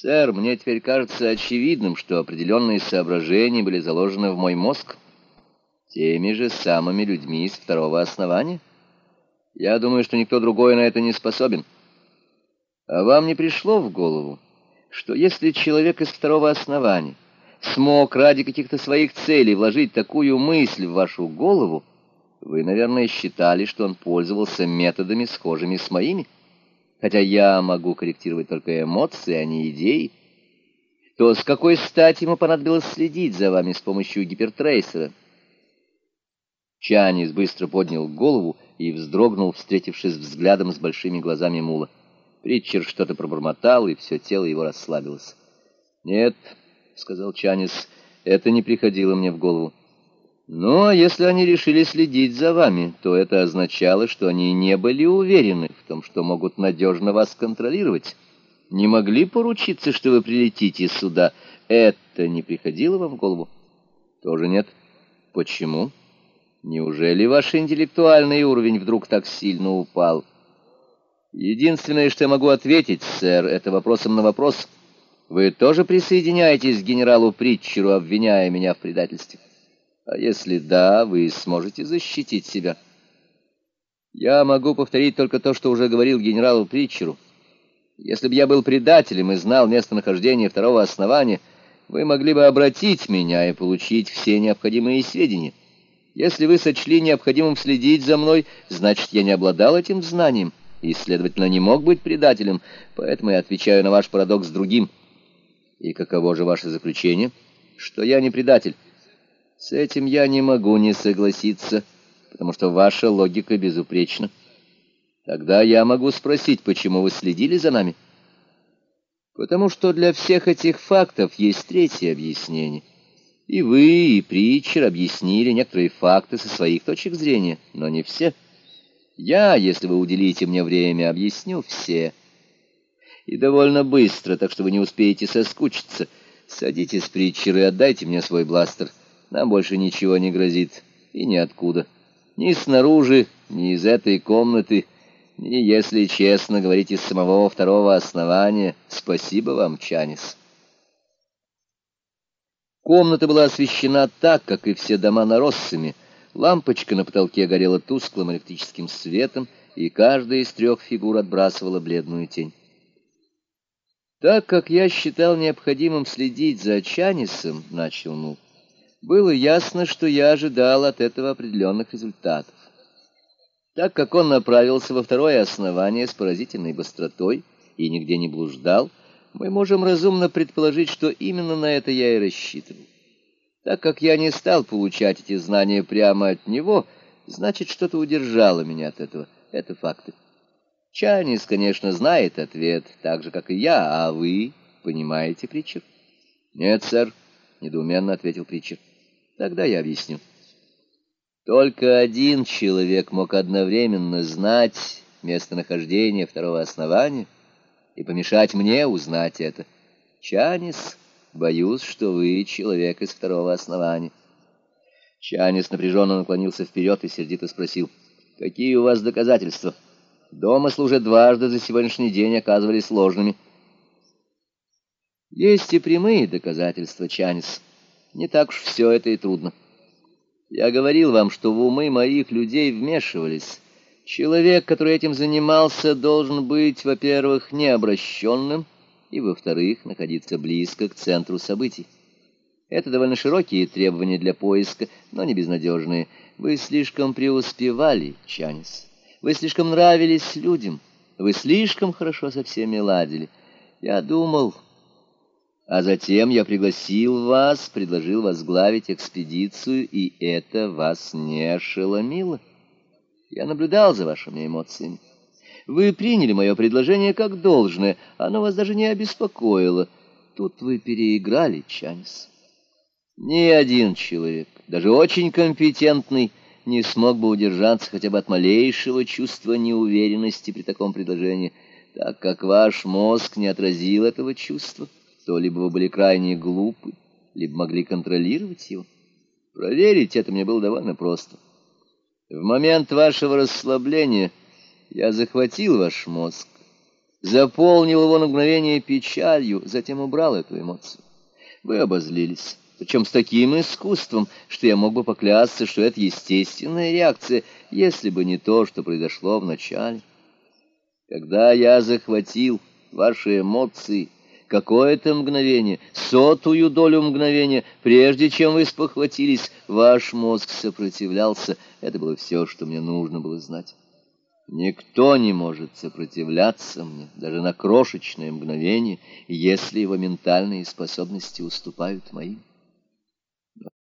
Сэр, мне теперь кажется очевидным, что определенные соображения были заложены в мой мозг теми же самыми людьми из второго основания. Я думаю, что никто другой на это не способен. А вам не пришло в голову, что если человек из второго основания смог ради каких-то своих целей вложить такую мысль в вашу голову, вы, наверное, считали, что он пользовался методами, схожими с моими? Хотя я могу корректировать только эмоции, а не идеи. То с какой стати ему понадобилось следить за вами с помощью гипертрейсера? Чанис быстро поднял голову и вздрогнул, встретившись взглядом с большими глазами мула. Притчер что-то пробормотал, и все тело его расслабилось. «Нет», — сказал Чанис, — «это не приходило мне в голову. А если они решили следить за вами, то это означало, что они не были уверены в том, что могут надежно вас контролировать. Не могли поручиться, что вы прилетите сюда. Это не приходило вам в голову? Тоже нет. Почему?» Неужели ваш интеллектуальный уровень вдруг так сильно упал? Единственное, что я могу ответить, сэр, это вопросом на вопрос. Вы тоже присоединяетесь к генералу Притчеру, обвиняя меня в предательстве? А если да, вы сможете защитить себя? Я могу повторить только то, что уже говорил генералу Притчеру. Если бы я был предателем и знал местонахождение второго основания, вы могли бы обратить меня и получить все необходимые сведения. Если вы сочли необходимым следить за мной, значит, я не обладал этим знанием и, следовательно, не мог быть предателем, поэтому я отвечаю на ваш парадокс другим. И каково же ваше заключение? Что я не предатель. С этим я не могу не согласиться, потому что ваша логика безупречна. Тогда я могу спросить, почему вы следили за нами? Потому что для всех этих фактов есть третье объяснение — и вы, и Притчер объяснили некоторые факты со своих точек зрения, но не все. Я, если вы уделите мне время, объясню все. И довольно быстро, так что вы не успеете соскучиться. Садитесь, Притчер, и отдайте мне свой бластер. Нам больше ничего не грозит. И ниоткуда. Ни снаружи, ни из этой комнаты, ни, если честно говорить, из самого второго основания. Спасибо вам, Чанис. Комната была освещена так, как и все дома нароссами. Лампочка на потолке горела тусклым электрическим светом, и каждая из трех фигур отбрасывала бледную тень. Так как я считал необходимым следить за Чанисом, начал Му, было ясно, что я ожидал от этого определенных результатов. Так как он направился во второе основание с поразительной быстротой и нигде не блуждал, мы можем разумно предположить, что именно на это я и рассчитывал. Так как я не стал получать эти знания прямо от него, значит, что-то удержало меня от этого. Это факты. Чанис, конечно, знает ответ, так же, как и я, а вы понимаете, Притчер? Нет, сэр, недоуменно ответил Притчер. Тогда я объясню. Только один человек мог одновременно знать местонахождение второго основания — и помешать мне узнать это. Чанис, боюсь, что вы человек из второго основания. Чанис напряженно наклонился вперед и сердито спросил, «Какие у вас доказательства? Домыслы уже дважды за сегодняшний день оказывались ложными». «Есть и прямые доказательства, Чанис. Не так уж все это и трудно. Я говорил вам, что в умы моих людей вмешивались». Человек, который этим занимался, должен быть, во-первых, необращенным, и, во-вторых, находиться близко к центру событий. Это довольно широкие требования для поиска, но не безнадежные. Вы слишком преуспевали, Чанис. Вы слишком нравились людям. Вы слишком хорошо со всеми ладили. Я думал... А затем я пригласил вас, предложил возглавить экспедицию, и это вас не ошеломило. Я наблюдал за вашими эмоциями. Вы приняли мое предложение как должное, оно вас даже не обеспокоило. Тут вы переиграли, Чанис. Ни один человек, даже очень компетентный, не смог бы удержаться хотя бы от малейшего чувства неуверенности при таком предложении, так как ваш мозг не отразил этого чувства, то либо вы были крайне глупы, либо могли контролировать его. Проверить это мне было довольно просто. В момент вашего расслабления я захватил ваш мозг заполнил его на мгновение печалью, затем убрал эту эмоцию. Вы обозлились, причем с таким искусством, что я мог бы поклясться, что это естественная реакция, если бы не то, что произошло вначале. Когда я захватил ваши эмоции, какое-то мгновение, сотую долю мгновения, прежде чем вы спохватились, ваш мозг сопротивлялся. Это было все, что мне нужно было знать. Никто не может сопротивляться мне, даже на крошечное мгновение, если его ментальные способности уступают моим.